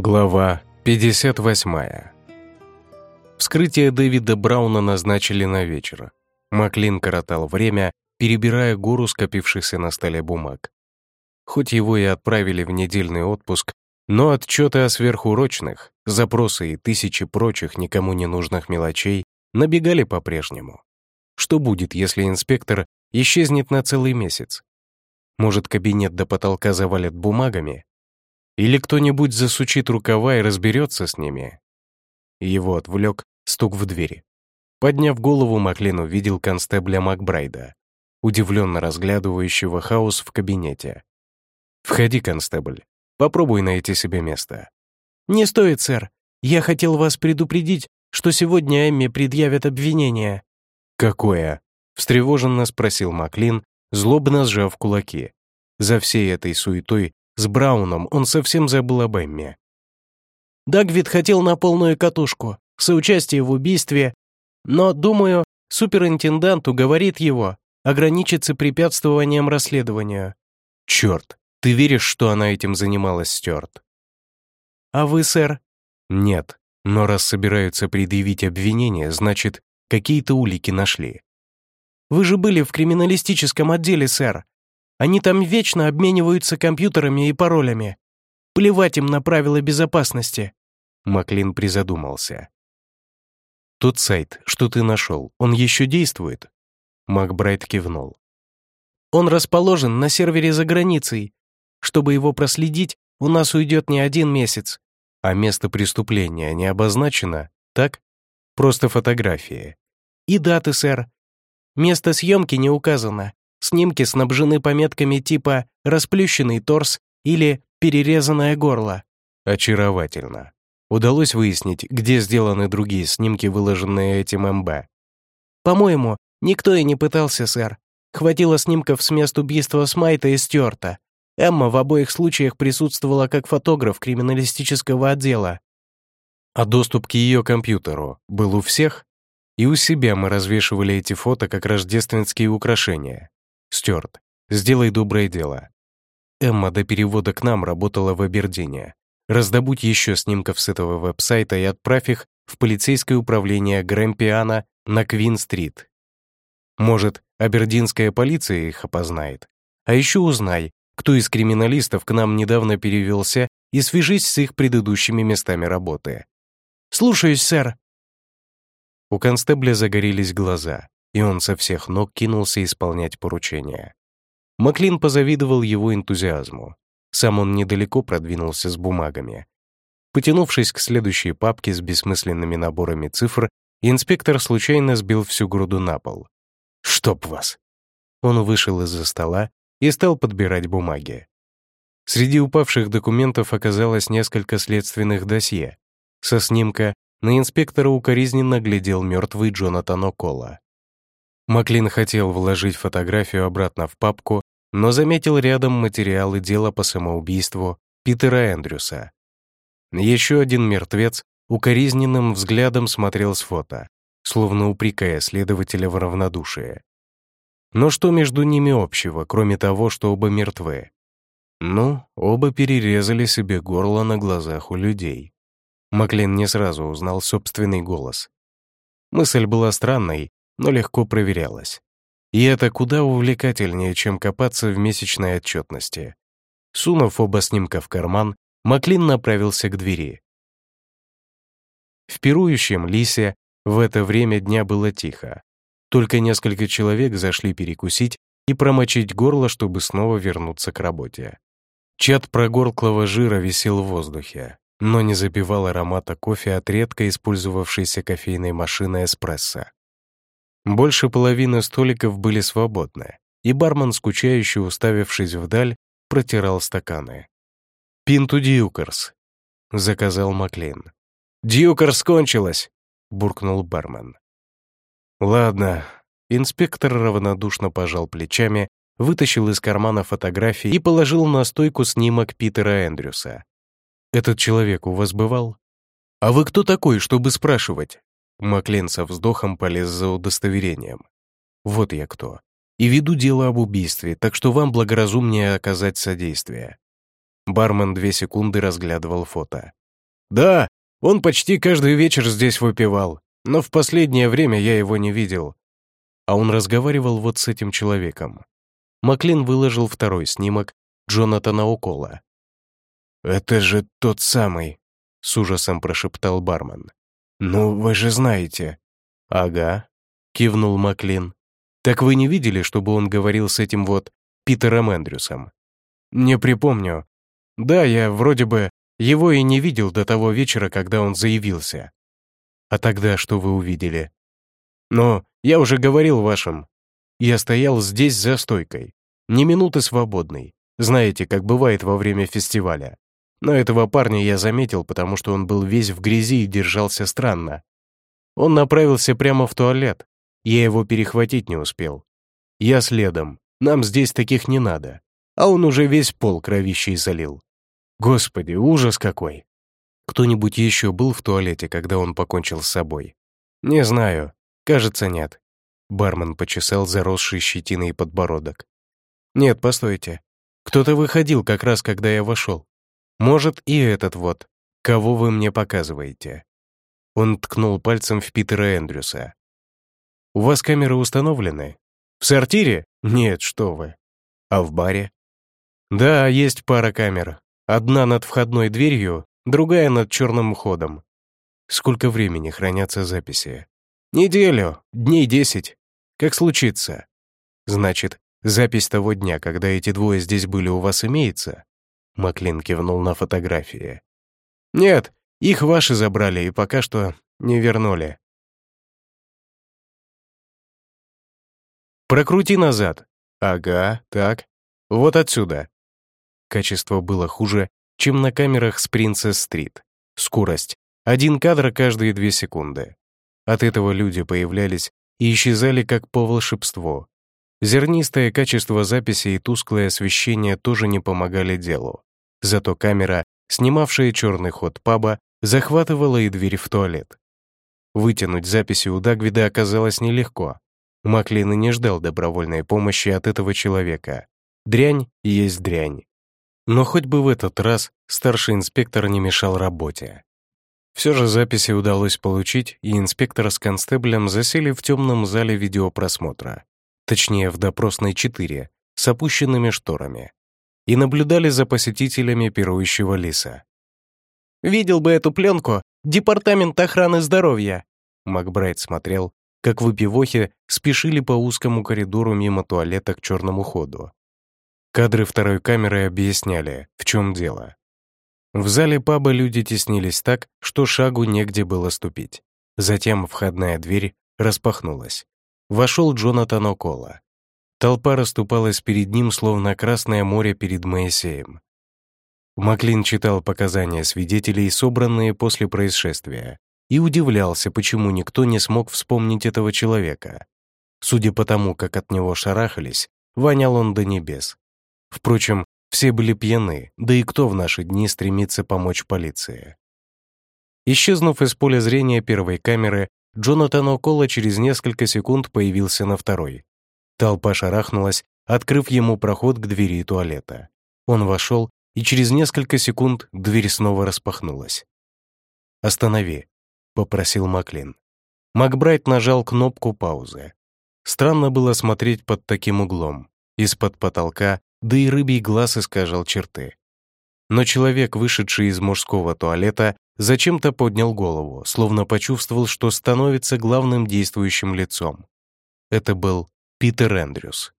Глава 58. Вскрытие Дэвида Брауна назначили на вечер. Маклин коротал время, перебирая гору скопившихся на столе бумаг. Хоть его и отправили в недельный отпуск, но отчеты о сверхурочных, запросы и тысячи прочих никому не нужных мелочей набегали по-прежнему. Что будет, если инспектор исчезнет на целый месяц? Может, кабинет до потолка завалят бумагами, или кто-нибудь засучит рукава и разберется с ними. Его отвлек стук в двери. Подняв голову, Маклин увидел констебля Макбрайда, удивленно разглядывающего хаос в кабинете. «Входи, констебль. Попробуй найти себе место». «Не стоит, сэр. Я хотел вас предупредить, что сегодня Эмми предъявят обвинение». «Какое?» — встревоженно спросил Маклин, злобно сжав кулаки. За всей этой суетой с Брауном он совсем забыл об Эмме. Дагвид хотел на полную катушку, соучастие в убийстве, но, думаю, суперинтендант уговорит его ограничиться препятствованием расследованию. Черт, ты веришь, что она этим занималась, Стюарт? А вы, сэр? Нет, но раз собираются предъявить обвинение, значит, какие-то улики нашли. Вы же были в криминалистическом отделе, сэр. Они там вечно обмениваются компьютерами и паролями. Плевать им на правила безопасности». Маклин призадумался. «Тот сайт, что ты нашел, он еще действует?» Макбрайт кивнул. «Он расположен на сервере за границей. Чтобы его проследить, у нас уйдет не один месяц. А место преступления не обозначено, так? Просто фотографии. И даты, сэр. Место съемки не указано. Снимки снабжены пометками типа «расплющенный торс» или «перерезанное горло». Очаровательно. Удалось выяснить, где сделаны другие снимки, выложенные этим МБ. По-моему, никто и не пытался, сэр. Хватило снимков с мест убийства Смайта и Стюарта. Эмма в обоих случаях присутствовала как фотограф криминалистического отдела. А доступ к ее компьютеру был у всех? И у себя мы развешивали эти фото как рождественские украшения. Стюарт, сделай доброе дело. Эмма до перевода к нам работала в Абердине. Раздобудь еще снимков с этого веб-сайта и отправь их в полицейское управление Грэмпиана на Квин-стрит. Может, абердинская полиция их опознает. А еще узнай, кто из криминалистов к нам недавно перевелся, и свяжись с их предыдущими местами работы. «Слушаюсь, сэр». У констебля загорелись глаза и он со всех ног кинулся исполнять поручение. Маклин позавидовал его энтузиазму. Сам он недалеко продвинулся с бумагами. Потянувшись к следующей папке с бессмысленными наборами цифр, инспектор случайно сбил всю груду на пол. «Чтоб вас!» Он вышел из-за стола и стал подбирать бумаги. Среди упавших документов оказалось несколько следственных досье. Со снимка на инспектора укоризненно глядел мертвый Джонатан О'Колла. Маклин хотел вложить фотографию обратно в папку, но заметил рядом материалы дела по самоубийству Питера Эндрюса. Еще один мертвец укоризненным взглядом смотрел с фото, словно упрекая следователя в равнодушии. Но что между ними общего, кроме того, что оба мертвы? Ну, оба перерезали себе горло на глазах у людей. Маклин не сразу узнал собственный голос. Мысль была странной, но легко проверялась. И это куда увлекательнее, чем копаться в месячной отчетности. Сунув оба снимка в карман, Маклин направился к двери. В пирующем лисе в это время дня было тихо. Только несколько человек зашли перекусить и промочить горло, чтобы снова вернуться к работе. Чат прогорклого жира висел в воздухе, но не запивал аромата кофе от редко использовавшейся кофейной машины эспрессо. Больше половины столиков были свободны, и бармен, скучающе уставившись вдаль, протирал стаканы. «Пинту Дьюкерс», — заказал Маклин. «Дьюкерс кончилась», — буркнул бармен. «Ладно». Инспектор равнодушно пожал плечами, вытащил из кармана фотографии и положил на стойку снимок Питера Эндрюса. «Этот человек у вас бывал?» «А вы кто такой, чтобы спрашивать?» Маклен со вздохом полез за удостоверением. «Вот я кто. И веду дело об убийстве, так что вам благоразумнее оказать содействие». Бармен две секунды разглядывал фото. «Да, он почти каждый вечер здесь выпивал, но в последнее время я его не видел». А он разговаривал вот с этим человеком. Маклин выложил второй снимок Джонатана Укола. «Это же тот самый», — с ужасом прошептал бармен. «Ну, вы же знаете». «Ага», — кивнул Маклин. «Так вы не видели, чтобы он говорил с этим вот Питером Эндрюсом?» «Не припомню. Да, я вроде бы его и не видел до того вечера, когда он заявился. А тогда что вы увидели? Но я уже говорил вашим. Я стоял здесь за стойкой. Ни минуты свободной. Знаете, как бывает во время фестиваля. Но этого парня я заметил, потому что он был весь в грязи и держался странно. Он направился прямо в туалет. Я его перехватить не успел. Я следом. Нам здесь таких не надо. А он уже весь пол кровищей залил. Господи, ужас какой! Кто-нибудь еще был в туалете, когда он покончил с собой? Не знаю. Кажется, нет. Бармен почесал заросший щетиной подбородок. Нет, постойте. Кто-то выходил как раз, когда я вошел. Может, и этот вот. Кого вы мне показываете? Он ткнул пальцем в Питера Эндрюса. «У вас камеры установлены? В сортире? Нет, что вы. А в баре?» «Да, есть пара камер. Одна над входной дверью, другая над черным ходом. Сколько времени хранятся записи? Неделю, дней десять. Как случится? Значит, запись того дня, когда эти двое здесь были, у вас имеется? Маклин кивнул на фотографии. Нет, их ваши забрали и пока что не вернули. Прокрути назад. Ага, так. Вот отсюда. Качество было хуже, чем на камерах с Принцесс-стрит. Скорость — один кадр каждые две секунды. От этого люди появлялись и исчезали как по волшебству. Зернистое качество записи и тусклое освещение тоже не помогали делу. Зато камера, снимавшая черный ход паба, захватывала и дверь в туалет. Вытянуть записи у Дагвида оказалось нелегко. Маклин и не ждал добровольной помощи от этого человека. Дрянь есть дрянь. Но хоть бы в этот раз старший инспектор не мешал работе. Все же записи удалось получить, и инспектор с констеблем засели в темном зале видеопросмотра, точнее, в допросной 4, с опущенными шторами, и наблюдали за посетителями пирующего лиса. «Видел бы эту пленку Департамент охраны здоровья!» Макбрайт смотрел, как выпивохи спешили по узкому коридору мимо туалета к черному ходу, Кадры второй камеры объясняли, в чем дело. В зале паба люди теснились так, что шагу негде было ступить. Затем входная дверь распахнулась. Вошел Джонатан О'Колла. Толпа расступалась перед ним, словно Красное море перед Моисеем. Маклин читал показания свидетелей, собранные после происшествия, и удивлялся, почему никто не смог вспомнить этого человека. Судя по тому, как от него шарахались, вонял он до небес. Впрочем, все были пьяны, да и кто в наши дни стремится помочь полиции? Исчезнув из поля зрения первой камеры, Джонатан О'Колла через несколько секунд появился на второй. Толпа шарахнулась, открыв ему проход к двери туалета. Он вошел, и через несколько секунд дверь снова распахнулась. «Останови», — попросил Маклин. Макбрайт нажал кнопку паузы. Странно было смотреть под таким углом. Из-под потолка да и рыбий глаз искажал черты. Но человек, вышедший из мужского туалета, зачем-то поднял голову, словно почувствовал, что становится главным действующим лицом. Это был Питер Эндрюс.